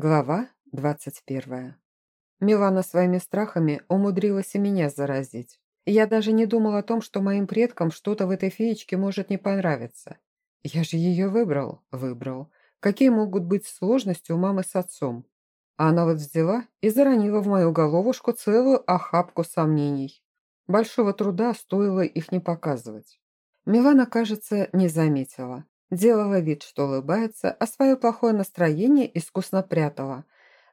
Глава двадцать первая. Милана своими страхами умудрилась и меня заразить. Я даже не думал о том, что моим предкам что-то в этой феечке может не понравиться. Я же ее выбрал, выбрал. Какие могут быть сложности у мамы с отцом? А она вот взяла и заронила в мою головушку целую охапку сомнений. Большого труда стоило их не показывать. Милана, кажется, не заметила. Делала вид, что улыбается, а свое плохое настроение искусно прятала.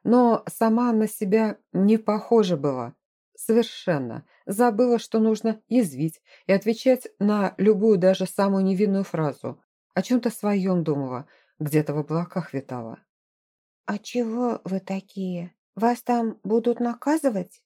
Но сама на себя не похожа была. Совершенно. Забыла, что нужно язвить и отвечать на любую, даже самую невинную фразу. О чем-то своем думала, где-то в облаках витала. «А чего вы такие? Вас там будут наказывать?»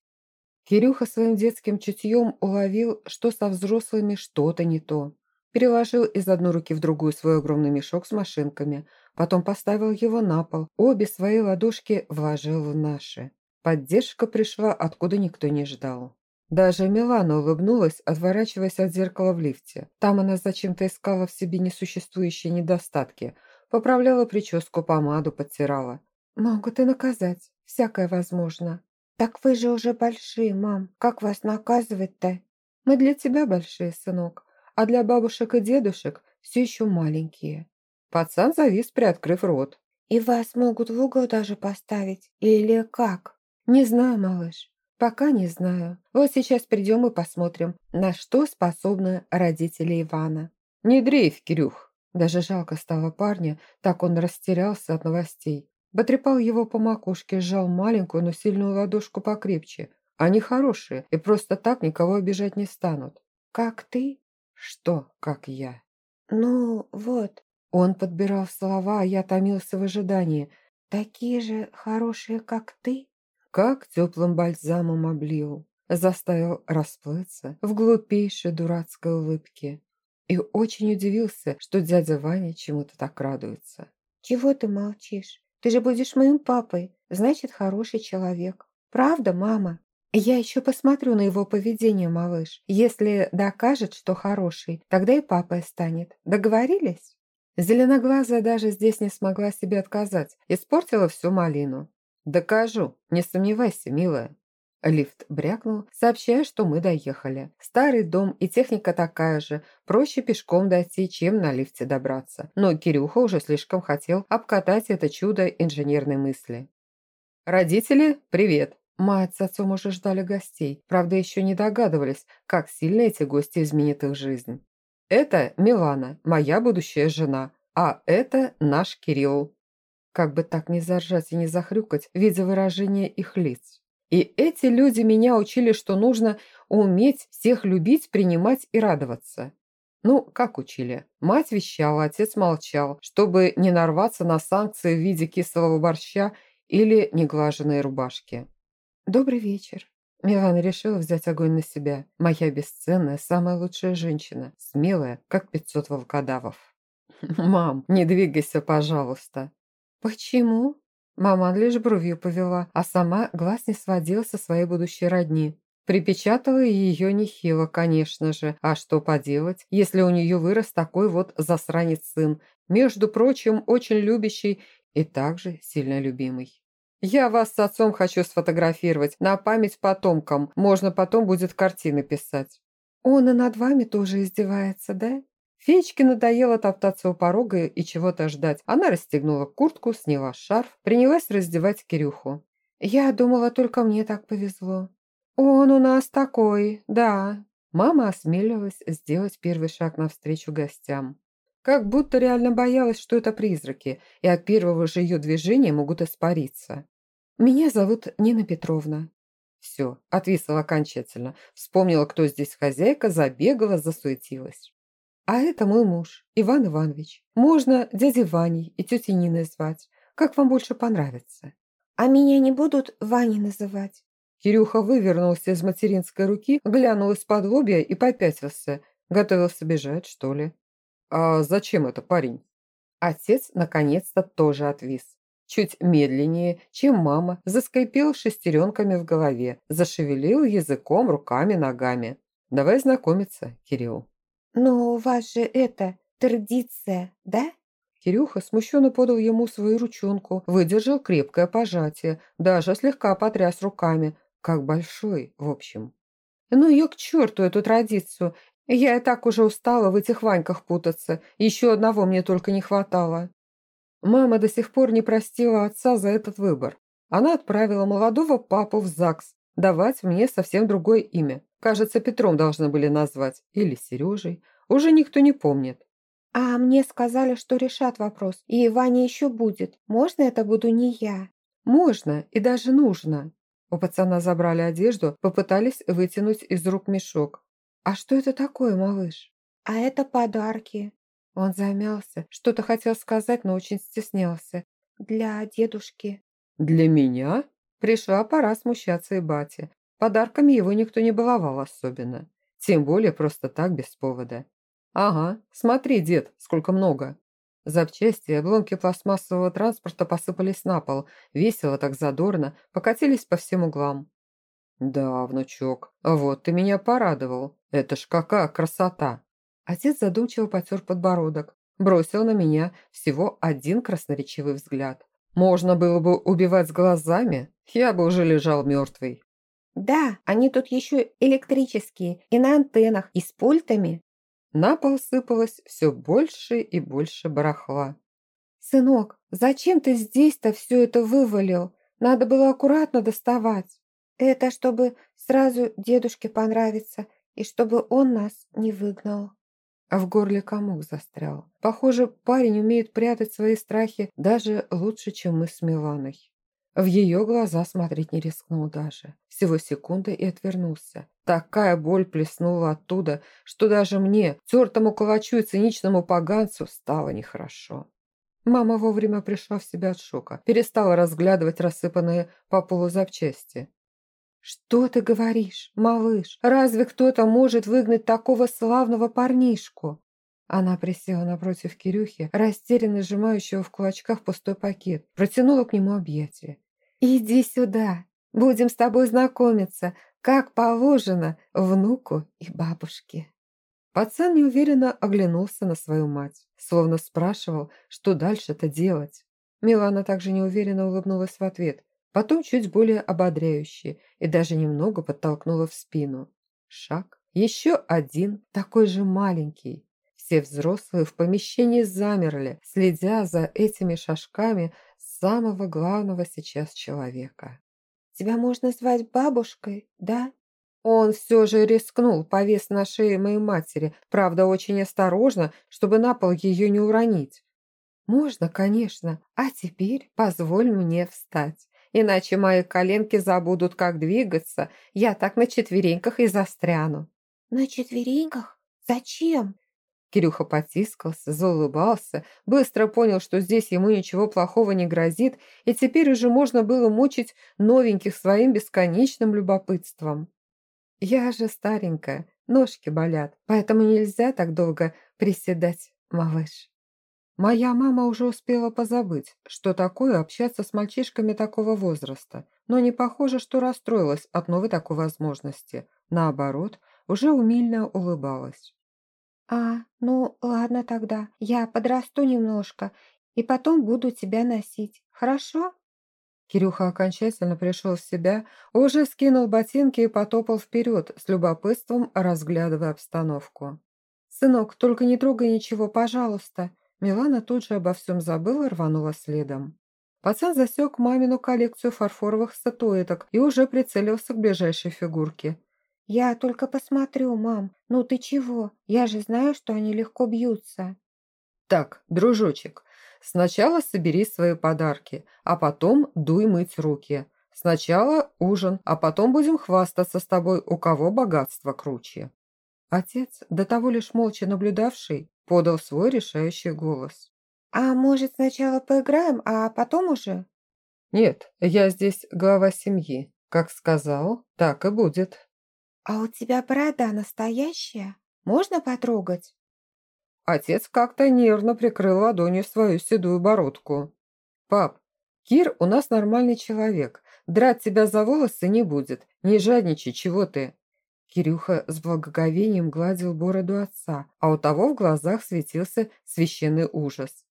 Кирюха своим детским чутьем уловил, что со взрослыми что-то не то. Переложил из одной руки в другую свой огромный мешок с машинками, потом поставил его на пол, обе свои ладошки вложил в наши. Поддержка пришла, откуда никто не ждал. Даже Милана улыбнулась, отворачиваясь от зеркала в лифте. Там она зачем-то искала в себе несуществующие недостатки, поправляла прическу, помаду подтирала. «Могут и наказать, всякое возможно». «Так вы же уже большие, мам, как вас наказывать-то?» «Мы для тебя большие, сынок, а для бабушек и дедушек все еще маленькие». Пацан завис, приоткрыв рот. «И вас могут в угол даже поставить? Или как?» «Не знаю, малыш. Пока не знаю. Вот сейчас придем и посмотрим, на что способны родители Ивана». «Не дрейф, Кирюх!» Даже жалко стало парня, так он растерялся от новостей. Потрепал его по макушке, сжал маленькую, но сильную ладошку покрепче. Они хорошие и просто так никого обижать не станут. «Как ты?» Что, как я? Ну, вот. Он подбирал слова, а я томился в ожидании. Такие же хорошие, как ты? Как теплым бальзамом облил. Заставил расплыться в глупейшей дурацкой улыбке. И очень удивился, что дядя Ваня чему-то так радуется. «Чего ты молчишь? Ты же будешь моим папой, значит, хороший человек. Правда, мама?» «Я еще посмотрю на его поведение, малыш. Если докажет, что хороший, тогда и папой станет. Договорились?» Зеленоглазая даже здесь не смогла себе отказать. Испортила всю малину. «Докажу, не сомневайся, милая». Лифт брякнул, сообщая, что мы доехали. Старый дом и техника такая же. Проще пешком дойти, чем на лифте добраться. Но Кирюха уже слишком хотел обкатать это чудо инженерной мысли. «Родители, привет!» Мать с отцом уже ждали гостей, правда, еще не догадывались, как сильно эти гости изменят их жизнь. «Это Милана, моя будущая жена, а это наш Кирилл». Как бы так не заржать и не захрюкать, видя выражение их лиц. И эти люди меня учили, что нужно уметь всех любить, принимать и радоваться. Ну, как учили? Мать вещала, отец молчал, чтобы не нарваться на санкции в виде кислого борща или неглаженной рубашки. «Добрый вечер». Милана решила взять огонь на себя. Моя бесценная, самая лучшая женщина. Смелая, как пятьсот волкодавов. «Мам, не двигайся, пожалуйста». «Почему?» Мама лишь бровью повела, а сама глаз не сводила со своей будущей родни. Припечатала ее нехило, конечно же. А что поделать, если у нее вырос такой вот засранец сын, между прочим, очень любящий и также сильно любимый. Я вас с отцом хочу сфотографировать, на память потомкам. Можно потом будет картины писать». «Он и над вами тоже издевается, да?» Феечке надоело топтаться у порога и чего-то ждать. Она расстегнула куртку, сняла шарф, принялась раздевать Кирюху. «Я думала, только мне так повезло». «Он у нас такой, да». Мама осмелилась сделать первый шаг навстречу гостям. Как будто реально боялась, что это призраки, и от первого же ее движения могут испариться. «Меня зовут Нина Петровна». Все, отвисла окончательно. Вспомнила, кто здесь хозяйка, забегала, засуетилась. А это мой муж, Иван Иванович. Можно дядей Ваней и тетей Ниной звать. Как вам больше понравится? А меня не будут Ваней называть? Кирюха вывернулся из материнской руки, глянул из-под лобья и попятился. Готовился бежать, что ли? А зачем это, парень? Отец наконец-то тоже отвис чуть медленнее, чем мама, заскрипел шестеренками в голове, зашевелил языком, руками, ногами. «Давай знакомиться, Кирилл». «Но у вас же это традиция, да?» Кирюха смущенно подал ему свою ручонку, выдержал крепкое пожатие, даже слегка потряс руками, как большой, в общем. Ну ее к черту, эту традицию. Я и так уже устала в этих ваньках путаться. Еще одного мне только не хватало. Мама до сих пор не простила отца за этот выбор. Она отправила молодого папу в ЗАГС, давать мне совсем другое имя. Кажется, Петром должны были назвать. Или Сережей. Уже никто не помнит. «А мне сказали, что решат вопрос, и Ваня еще будет. Можно это буду не я?» «Можно и даже нужно». У пацана забрали одежду, попытались вытянуть из рук мешок. «А что это такое, малыш?» «А это подарки». Он замялся, что-то хотел сказать, но очень стеснялся. «Для дедушки». «Для меня?» Пришла пора смущаться и бате. Подарками его никто не баловал особенно. Тем более просто так, без повода. «Ага, смотри, дед, сколько много!» Запчасти и обломки пластмассового транспорта посыпались на пол, весело так задорно, покатились по всем углам. «Да, внучок, вот ты меня порадовал. Это ж какая красота!» Отец задумчиво потер подбородок, бросил на меня всего один красноречивый взгляд. «Можно было бы убивать с глазами, я бы уже лежал мертвый». «Да, они тут еще электрические, и на антеннах, и с пультами». На пол сыпалось все больше и больше барахла. «Сынок, зачем ты здесь-то все это вывалил? Надо было аккуратно доставать. Это чтобы сразу дедушке понравиться и чтобы он нас не выгнал». А в горле комок застрял. Похоже, парень умеет прятать свои страхи даже лучше, чем мы с Миланой. В ее глаза смотреть не рискнул даже. Всего секунды и отвернулся. Такая боль плеснула оттуда, что даже мне, тертому калачу и циничному поганцу, стало нехорошо. Мама вовремя пришла в себя от шока, перестала разглядывать рассыпанные по полу запчасти. «Что ты говоришь, малыш? Разве кто-то может выгнать такого славного парнишку?» Она присела напротив Кирюхи, растерянно сжимающего в кулачках пустой пакет, протянула к нему объятия. «Иди сюда, будем с тобой знакомиться, как положено внуку и бабушке». Пацан неуверенно оглянулся на свою мать, словно спрашивал, что дальше-то делать. Милана также неуверенно улыбнулась в ответ, потом чуть более ободряюще и даже немного подтолкнула в спину. Шаг, еще один, такой же маленький, все взрослые в помещении замерли, следя за этими шажками самого главного сейчас человека. «Тебя можно звать бабушкой, да?» Он все же рискнул, повес на шее моей матери, правда, очень осторожно, чтобы на пол ее не уронить. «Можно, конечно, а теперь позволь мне встать, иначе мои коленки забудут, как двигаться, я так на четвереньках и застряну». «На четвереньках? Зачем?» Кирюха потискался, заулыбался, быстро понял, что здесь ему ничего плохого не грозит, и теперь уже можно было мучить новеньких своим бесконечным любопытством. «Я же старенькая, ножки болят, поэтому нельзя так долго приседать, малыш». Моя мама уже успела позабыть, что такое общаться с мальчишками такого возраста, но не похоже, что расстроилась от новой такой возможности. Наоборот, уже умильно улыбалась. «А, ну ладно тогда, я подрасту немножко и потом буду тебя носить, хорошо?» Кирюха окончательно пришел в себя, уже скинул ботинки и потопал вперед, с любопытством разглядывая обстановку. «Сынок, только не трогай ничего, пожалуйста!» Милана тут же обо всем забыла и рванула следом. Пацан засек мамину коллекцию фарфоровых статуэток и уже прицелился к ближайшей фигурке. «Я только посмотрю, мам. Ну ты чего? Я же знаю, что они легко бьются». «Так, дружочек, сначала собери свои подарки, а потом дуй мыть руки. Сначала ужин, а потом будем хвастаться с тобой, у кого богатство круче». Отец, до того лишь молча наблюдавший, подал свой решающий голос. «А может, сначала поиграем, а потом уже?» «Нет, я здесь глава семьи. Как сказал, так и будет». «А у тебя борода настоящая? Можно потрогать?» Отец как-то нервно прикрыл ладонью свою седую бородку. «Пап, Кир у нас нормальный человек. Драть тебя за волосы не будет. Не жадничай, чего ты?» Кирюха с благоговением гладил бороду отца, а у того в глазах светился священный ужас.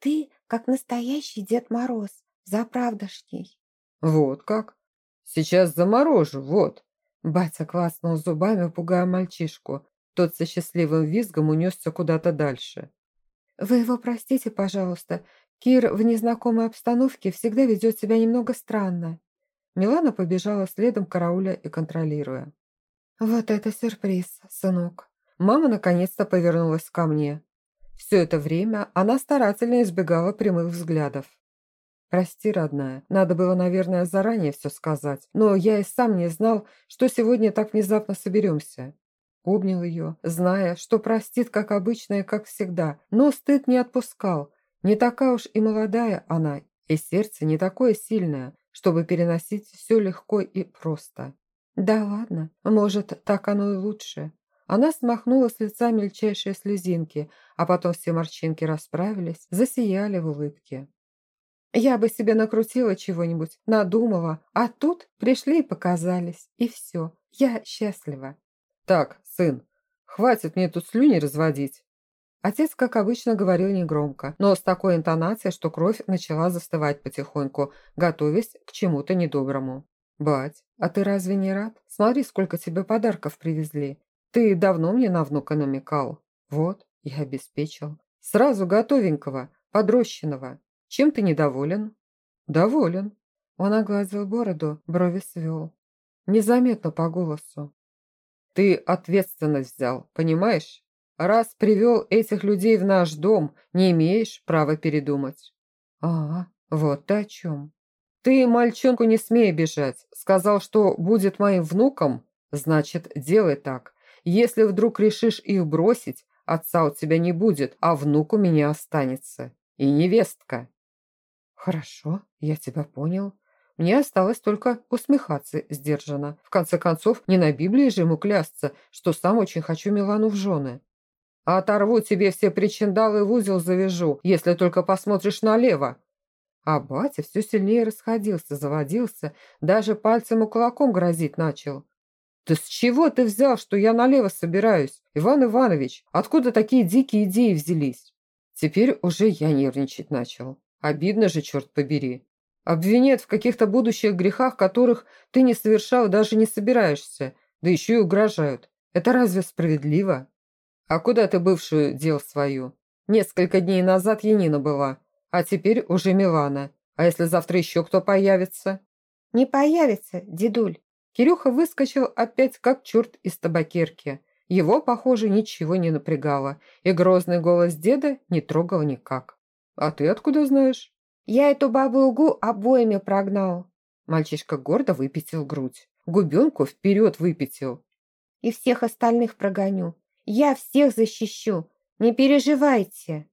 Ты как настоящий Дед Мороз, заправдошний. Вот как? Сейчас заморожу, вот. Батя класнул зубами, пугая мальчишку. Тот со счастливым визгом унесся куда-то дальше. «Вы его простите, пожалуйста. Кир в незнакомой обстановке всегда ведет себя немного странно». Милана побежала следом карауля и контролируя. «Вот это сюрприз, сынок!» Мама наконец-то повернулась ко мне. Все это время она старательно избегала прямых взглядов. «Прости, родная, надо было, наверное, заранее все сказать, но я и сам не знал, что сегодня так внезапно соберемся». Обнял ее, зная, что простит, как обычно и как всегда, но стыд не отпускал. Не такая уж и молодая она, и сердце не такое сильное, чтобы переносить все легко и просто. Да ладно, может, так оно и лучше. Она смахнула с лица мельчайшие слезинки, а потом все морщинки расправились, засияли в улыбке. Я бы себе накрутила чего-нибудь, надумала, а тут пришли и показались, и все, я счастлива. Так, сын, хватит мне тут слюни разводить. Отец, как обычно, говорил негромко, но с такой интонацией, что кровь начала застывать потихоньку, готовясь к чему-то недоброму. «Бать, а ты разве не рад? Смотри, сколько тебе подарков привезли. Ты давно мне на внука намекал. Вот, я обеспечил. Сразу готовенького, подрощенного. Чем ты недоволен?» «Доволен». Он огладил бороду, брови свел. Незаметно по голосу. «Ты ответственность взял, понимаешь? Раз привел этих людей в наш дом, не имеешь права передумать». «А, вот ты о чем». «Ты мальчонку не смей обижать. Сказал, что будет моим внуком, значит, делай так. Если вдруг решишь их бросить, отца у тебя не будет, а внук у меня останется. И невестка». «Хорошо, я тебя понял. Мне осталось только усмехаться сдержанно. В конце концов, не на Библии же ему клясться, что сам очень хочу Милану в жены. Оторву тебе все причиндалы в узел завяжу, если только посмотришь налево». А батя все сильнее расходился, заводился, даже пальцем и кулаком грозить начал. «Да с чего ты взял, что я налево собираюсь? Иван Иванович, откуда такие дикие идеи взялись?» Теперь уже я нервничать начал. Обидно же, черт побери. Обвинят в каких-то будущих грехах, которых ты не совершал даже не собираешься, да еще и угрожают. Это разве справедливо? А куда ты бывшую дел свою? Несколько дней назад Янина была, а теперь уже Милана. А если завтра еще кто появится? Не появится, дедуль. Кирюха выскочил опять как черт из табакерки. Его, похоже, ничего не напрягало, и грозный голос деда не трогал никак. «А ты откуда знаешь?» «Я эту бабу-угу обоими прогнал». Мальчишка гордо выпятил грудь. Губенку вперед выпятил. «И всех остальных прогоню. Я всех защищу. Не переживайте».